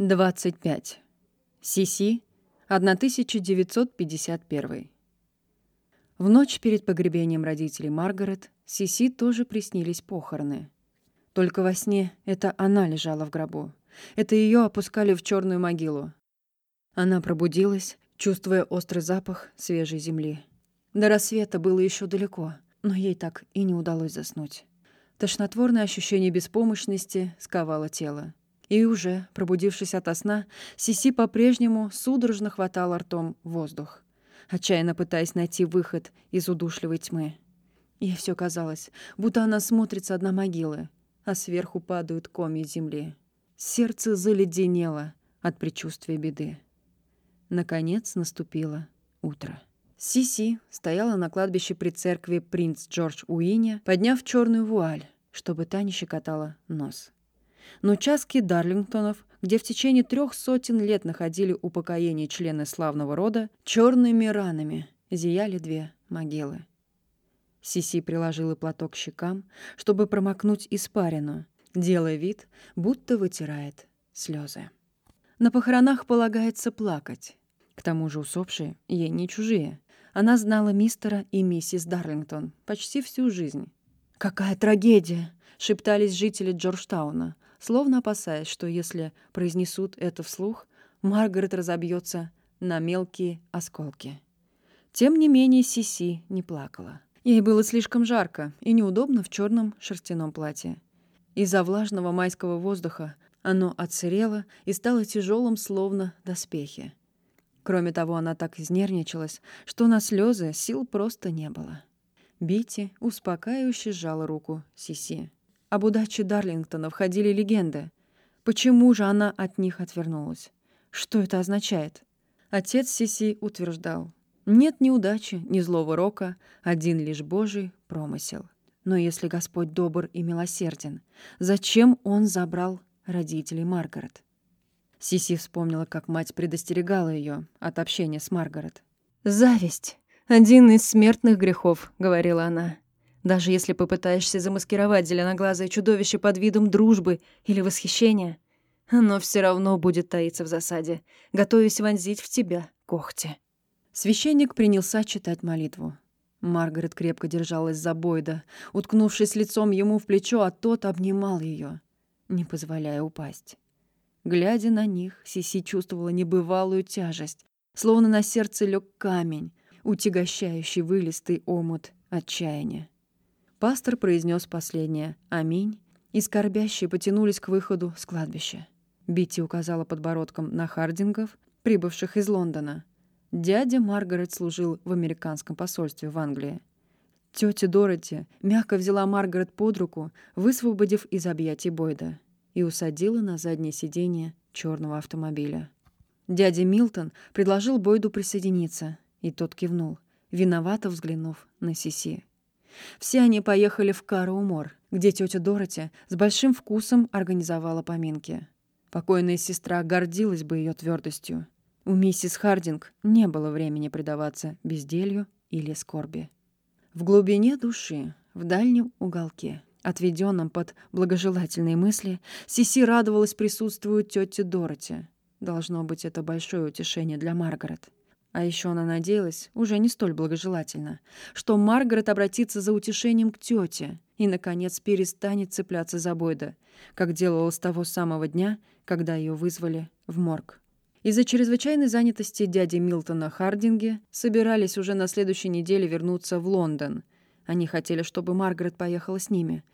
25. Сиси, 1951. В ночь перед погребением родителей Маргарет Сиси тоже приснились похороны. Только во сне это она лежала в гробу. Это ее опускали в черную могилу. Она пробудилась, чувствуя острый запах свежей земли. До рассвета было еще далеко, но ей так и не удалось заснуть. Тошнотворное ощущение беспомощности сковало тело. И уже, пробудившись ото сна, Сиси по-прежнему судорожно хватала ртом воздух, отчаянно пытаясь найти выход из удушливой тьмы. Ей все казалось, будто она смотрит с одной могилы, а сверху падают комья земли. Сердце заледенело от предчувствия беды. Наконец наступило утро. Сиси стояла на кладбище при церкви принц Джордж Уиня, подняв черную вуаль, чтобы та не щекотала нос. Но участки Дарлингтонов, где в течение трех сотен лет находили упокоение члены славного рода, черными ранами зияли две могилы. Сиси приложила платок к щекам, чтобы промокнуть испарину, делая вид, будто вытирает слезы. На похоронах полагается плакать. К тому же усопшие ей не чужие. Она знала мистера и миссис Дарлингтон почти всю жизнь. «Какая трагедия!» — шептались жители Джорджтауна, словно опасаясь, что если произнесут это вслух, Маргарет разобьется на мелкие осколки. Тем не менее Сиси не плакала. Ей было слишком жарко и неудобно в черном шерстяном платье. Из-за влажного майского воздуха оно отсырело и стало тяжелым, словно доспехи. Кроме того, она так изнервничалась, что на слезы сил просто не было. Бити успокаивающе сжала руку Сиси. Об удаче Дарлингтона входили легенды. Почему же она от них отвернулась? Что это означает? Отец Сиси утверждал. Нет ни удачи, ни злого рока, один лишь Божий промысел. Но если Господь добр и милосерден, зачем Он забрал родителей Маргарет? Сиси вспомнила, как мать предостерегала ее от общения с Маргарет. «Зависть — один из смертных грехов», — говорила она. Даже если попытаешься замаскировать зеленоглазое чудовище под видом дружбы или восхищения, оно все равно будет таиться в засаде, готовясь вонзить в тебя когти. Священник принялся читать молитву. Маргарет крепко держалась за Бойда, уткнувшись лицом ему в плечо, а тот обнимал ее, не позволяя упасть. Глядя на них, Сиси чувствовала небывалую тяжесть, словно на сердце лег камень, утягощающий вылистый омут отчаяния. Пастор произнес последнее «Аминь», и скорбящие потянулись к выходу с кладбища. Битти указала подбородком на Хардингов, прибывших из Лондона. Дядя Маргарет служил в американском посольстве в Англии. Тетя Дороти мягко взяла Маргарет под руку, высвободив из объятий Бойда, и усадила на заднее сиденье черного автомобиля. Дядя Милтон предложил Бойду присоединиться, и тот кивнул, виновато взглянув на Сиси. Все они поехали в Караумор, где тетя Дороти с большим вкусом организовала поминки. Покойная сестра гордилась бы ее твердостью. У миссис Хардинг не было времени предаваться безделью или скорби. В глубине души, в дальнем уголке, отведенном под благожелательные мысли, Сиси радовалась присутствию тети Дороти. Должно быть, это большое утешение для Маргарет. А еще она надеялась, уже не столь благожелательно, что Маргарет обратится за утешением к тете и, наконец, перестанет цепляться за Бойда, как делала с того самого дня, когда ее вызвали в морг. Из-за чрезвычайной занятости дяди Милтона Хардинге собирались уже на следующей неделе вернуться в Лондон. Они хотели, чтобы Маргарет поехала с ними,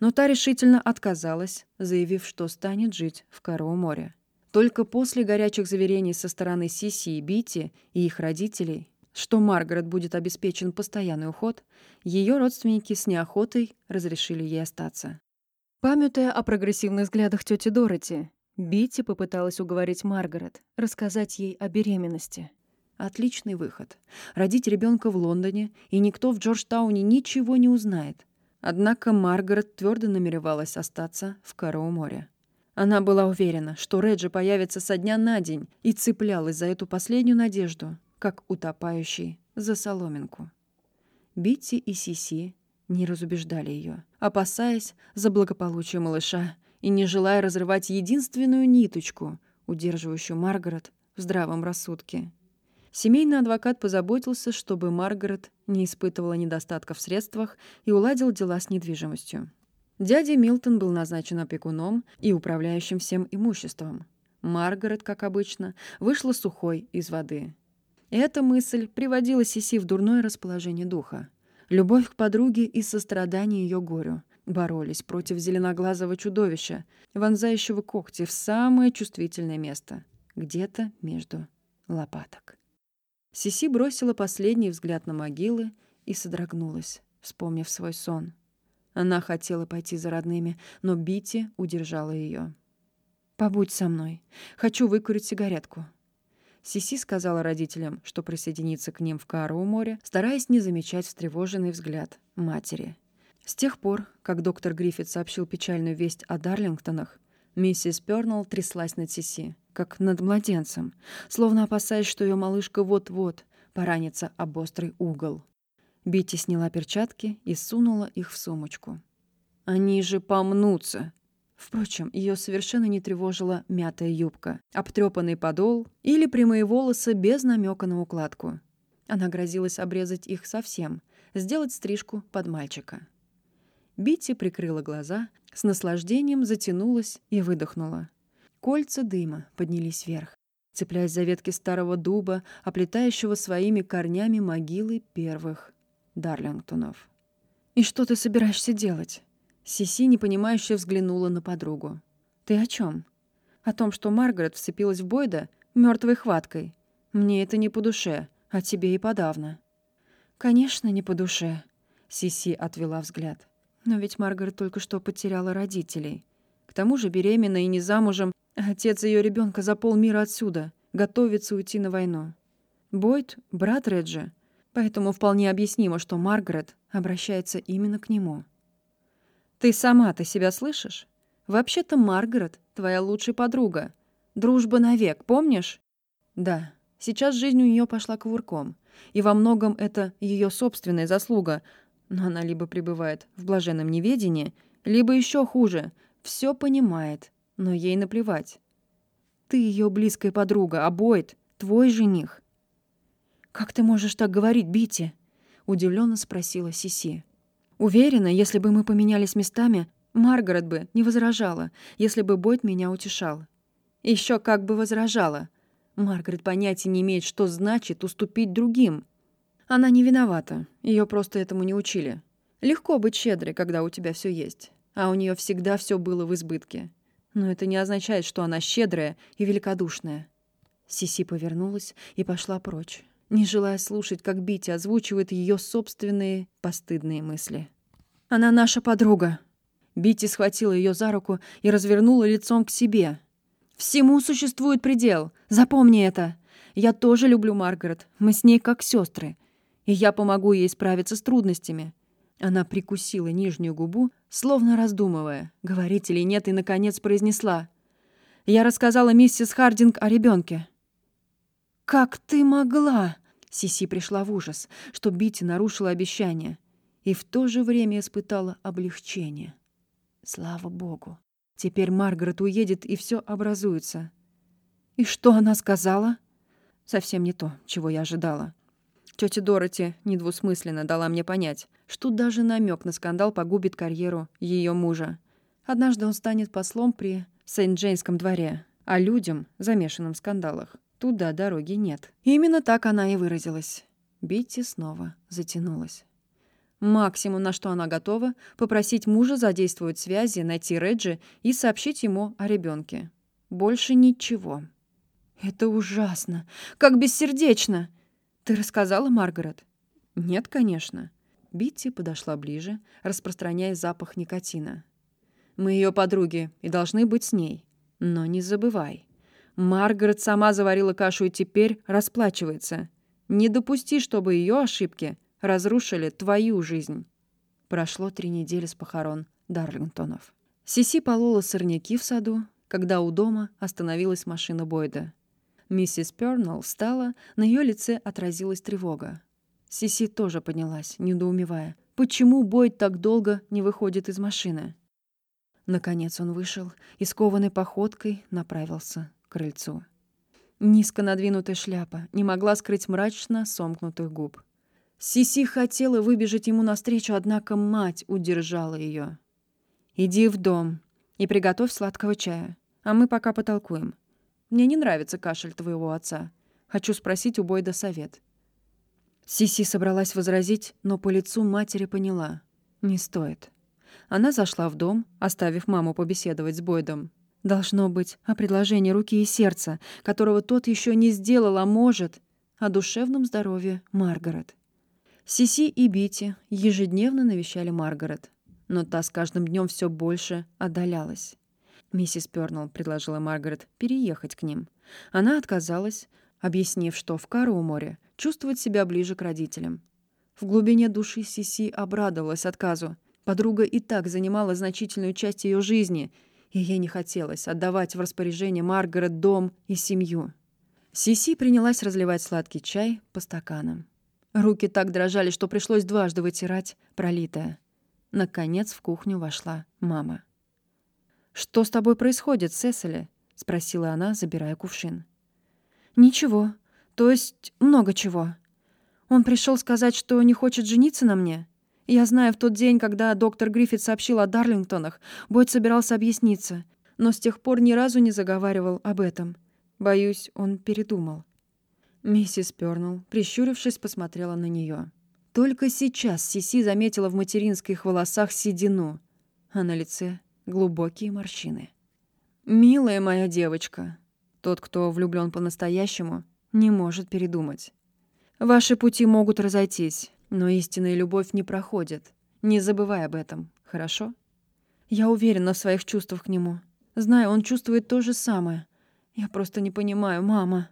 но та решительно отказалась, заявив, что станет жить в Кароу море. Только после горячих заверений со стороны Сиси и Бити и их родителей, что Маргарет будет обеспечен постоянный уход, ее родственники с неохотой разрешили ей остаться. Памятуя о прогрессивных взглядах тети Дороти, Бити попыталась уговорить Маргарет, рассказать ей о беременности. Отличный выход. Родить ребенка в Лондоне, и никто в Джорджтауне ничего не узнает. Однако Маргарет твердо намеревалась остаться в Кароу море. Она была уверена, что Реджи появится со дня на день и цеплялась за эту последнюю надежду, как утопающий за соломинку. Битти и Сиси не разубеждали ее, опасаясь за благополучие малыша и не желая разрывать единственную ниточку, удерживающую Маргарет в здравом рассудке. Семейный адвокат позаботился, чтобы Маргарет не испытывала недостатка в средствах и уладил дела с недвижимостью. Дядя Милтон был назначен опекуном и управляющим всем имуществом. Маргарет, как обычно, вышла сухой из воды. Эта мысль приводила Сиси в дурное расположение духа. Любовь к подруге и сострадание ее горю боролись против зеленоглазого чудовища, вонзающего когти в самое чувствительное место, где-то между лопаток. Сиси бросила последний взгляд на могилы и содрогнулась, вспомнив свой сон. Она хотела пойти за родными, но Бити удержала ее. «Побудь со мной. Хочу выкурить сигаретку». Сиси сказала родителям, что присоединится к ним в Кару у моря, стараясь не замечать встревоженный взгляд матери. С тех пор, как доктор Гриффит сообщил печальную весть о Дарлингтонах, миссис Пёрнелл тряслась над Сиси, как над младенцем, словно опасаясь, что ее малышка вот-вот поранится об острый угол. Бити сняла перчатки и сунула их в сумочку. «Они же помнутся!» Впрочем, ее совершенно не тревожила мятая юбка, обтрепанный подол или прямые волосы без намека на укладку. Она грозилась обрезать их совсем, сделать стрижку под мальчика. Битти прикрыла глаза, с наслаждением затянулась и выдохнула. Кольца дыма поднялись вверх, цепляясь за ветки старого дуба, оплетающего своими корнями могилы первых Дарлингтонов. «И что ты собираешься делать?» Сиси непонимающе взглянула на подругу. «Ты о чем? О том, что Маргарет вцепилась в Бойда мертвой хваткой. Мне это не по душе, а тебе и подавно». «Конечно, не по душе», — Сиси отвела взгляд. «Но ведь Маргарет только что потеряла родителей. К тому же беременна и не замужем, отец ее ребенка за полмира отсюда, готовится уйти на войну. Бойд — брат Реджи, поэтому вполне объяснимо, что Маргарет обращается именно к нему». Ты сама-то себя слышишь? Вообще-то Маргарет — твоя лучшая подруга. Дружба навек, помнишь? Да, сейчас жизнь у нее пошла кувырком. И во многом это ее собственная заслуга. Но она либо пребывает в блаженном неведении, либо еще хуже, все понимает, но ей наплевать. Ты ее близкая подруга, а Бойд — твой жених. «Как ты можешь так говорить, Бити?» — удивленно спросила Сиси. Уверена, если бы мы поменялись местами, Маргарет бы не возражала, если бы Бойд меня утешал. Еще как бы возражала. Маргарет понятия не имеет, что значит уступить другим. Она не виновата, ее просто этому не учили. Легко быть щедрой, когда у тебя все есть, а у нее всегда все было в избытке. Но это не означает, что она щедрая и великодушная. Сиси повернулась и пошла прочь не желая слушать, как Бити озвучивает ее собственные постыдные мысли. «Она наша подруга». Бити схватила ее за руку и развернула лицом к себе. «Всему существует предел. Запомни это. Я тоже люблю Маргарет. Мы с ней как сестры. И я помогу ей справиться с трудностями». Она прикусила нижнюю губу, словно раздумывая, говорить или нет, и, наконец, произнесла. «Я рассказала миссис Хардинг о ребенке. «Как ты могла?» Сиси пришла в ужас, что Бити нарушила обещание, и в то же время испытала облегчение. Слава богу. Теперь Маргарет уедет, и все образуется. И что она сказала? Совсем не то, чего я ожидала. Тетя Дороти недвусмысленно дала мне понять, что даже намек на скандал погубит карьеру ее мужа. Однажды он станет послом при Сент-Джейнском дворе, а людям, замешанным в скандалах, Туда дороги нет. Именно так она и выразилась. Битти снова затянулась. Максимум, на что она готова, попросить мужа задействовать связи, найти Реджи и сообщить ему о ребенке. Больше ничего. «Это ужасно! Как бессердечно!» «Ты рассказала, Маргарет?» «Нет, конечно». Битти подошла ближе, распространяя запах никотина. «Мы ее подруги и должны быть с ней. Но не забывай, Маргарет сама заварила кашу и теперь расплачивается. Не допусти, чтобы ее ошибки разрушили твою жизнь. Прошло три недели с похорон Дарлингтонов. Сиси полола сорняки в саду, когда у дома остановилась машина Бойда. Миссис Пёрнелл встала, на ее лице отразилась тревога. Сиси тоже поднялась, недоумевая. Почему Бойд так долго не выходит из машины? Наконец он вышел и скованной походкой направился крыльцу. Низко надвинутая шляпа не могла скрыть мрачно сомкнутых губ. Сиси хотела выбежать ему навстречу, однако мать удержала ее. «Иди в дом и приготовь сладкого чая, а мы пока потолкуем. Мне не нравится кашель твоего отца. Хочу спросить у Бойда совет». Сиси собралась возразить, но по лицу матери поняла. Не стоит. Она зашла в дом, оставив маму побеседовать с Бойдом. Должно быть о предложении руки и сердца, которого тот еще не сделал, а может, о душевном здоровье Маргарет. Сиси и Бити ежедневно навещали Маргарет, но та с каждым днем все больше отдалялась. Миссис Пёрнелл предложила Маргарет переехать к ним. Она отказалась, объяснив, что в Кару-море чувствует себя ближе к родителям. В глубине души Сиси обрадовалась отказу. Подруга и так занимала значительную часть ее жизни, и ей не хотелось отдавать в распоряжение Маргарет дом и семью. Сиси принялась разливать сладкий чай по стаканам. Руки так дрожали, что пришлось дважды вытирать пролитое. Наконец в кухню вошла мама. «Что с тобой происходит, Сесили?» — спросила она, забирая кувшин. «Ничего. То есть много чего. Он пришел сказать, что не хочет жениться на мне. Я знаю, в тот день, когда доктор Гриффит сообщил о Дарлингтонах, Бойд собирался объясниться, но с тех пор ни разу не заговаривал об этом. Боюсь, он передумал. Миссис Пёрнелл, прищурившись, посмотрела на нее. Только сейчас Сиси заметила в материнских волосах седину, а на лице глубокие морщины. «Милая моя девочка», тот, кто влюблен по-настоящему, не может передумать. Ваши пути могут разойтись, но истинная любовь не проходит. Не забывай об этом, хорошо? Я уверена в своих чувствах к нему. Знаю, он чувствует то же самое. Я просто не понимаю, мама.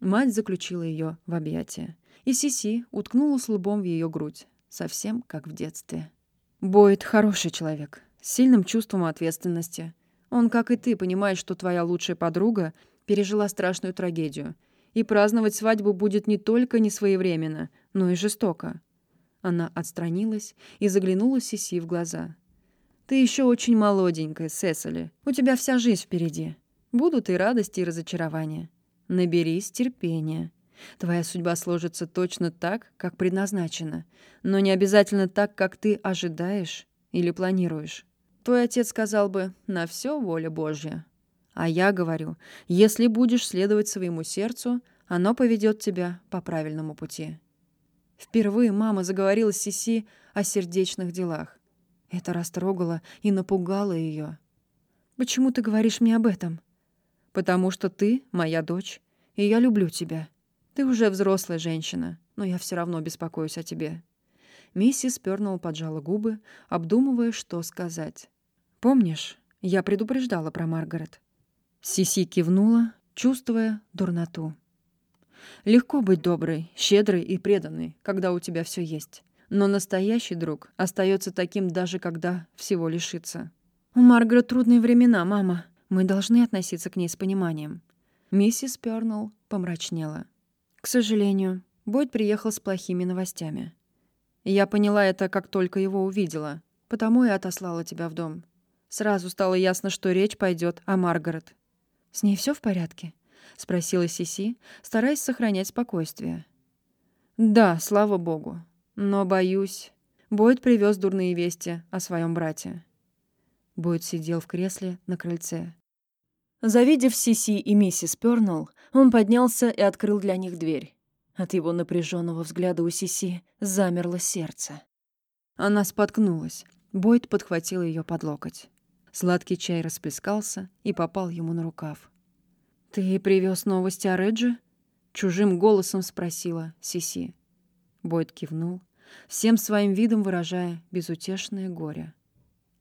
Мать заключила ее в объятия, и Сиси уткнулась лбом в ее грудь, совсем как в детстве. Бойд хороший человек, с сильным чувством ответственности. Он, как и ты, понимает, что твоя лучшая подруга пережила страшную трагедию — и праздновать свадьбу будет не только несвоевременно, но и жестоко. Она отстранилась и заглянула Сиси в глаза. «Ты еще очень молоденькая, Сесили. У тебя вся жизнь впереди. Будут и радости, и разочарования. Наберись терпения. Твоя судьба сложится точно так, как предназначено, но не обязательно так, как ты ожидаешь или планируешь. Твой отец сказал бы «на все воля Божья». А я говорю, если будешь следовать своему сердцу, оно поведет тебя по правильному пути. Впервые мама заговорила с Сиси о сердечных делах. Это растрогало и напугало ее. «Почему ты говоришь мне об этом?» «Потому что ты моя дочь, и я люблю тебя. Ты уже взрослая женщина, но я все равно беспокоюсь о тебе». Миссис Пёрнелл поджала губы, обдумывая, что сказать. «Помнишь, я предупреждала про Маргарет?» Сиси кивнула, чувствуя дурноту. Легко быть доброй, щедрой и преданной, когда у тебя все есть. Но настоящий друг остается таким даже когда всего лишится. У Маргарет трудные времена, мама. Мы должны относиться к ней с пониманием. Миссис Пёрнелл помрачнела. К сожалению, Бойд приехал с плохими новостями. Я поняла это, как только его увидела, потому и отослала тебя в дом. Сразу стало ясно, что речь пойдет о Маргарет. «С ней все в порядке?» — спросила Сиси, стараясь сохранять спокойствие. «Да, слава богу. Но, боюсь, Бойд привез дурные вести о своем брате». Бойд сидел в кресле на крыльце. Завидев Сиси и миссис Пёрнелл, он поднялся и открыл для них дверь. От его напряженного взгляда у Сиси замерло сердце. Она споткнулась. Бойд подхватил ее под локоть. Сладкий чай расплескался и попал ему на рукав. «Ты привез новости о Реджи?» — чужим голосом спросила Сиси. Бойд кивнул, всем своим видом выражая безутешное горе.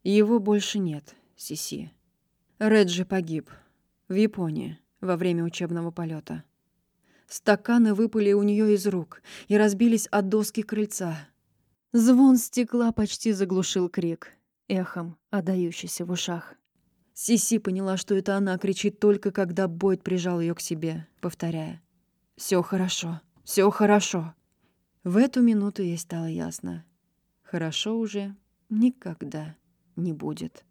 «Его больше нет, Сиси. Реджи погиб. В Японии, во время учебного полета. Стаканы выпали у нее из рук и разбились от доски крыльца. Звон стекла почти заглушил крик эхом, отдающийся в ушах. Сиси поняла, что это она кричит только когда Бойд прижал ее к себе, повторяя «Все хорошо, все хорошо». В эту минуту ей стало ясно. Хорошо уже никогда не будет.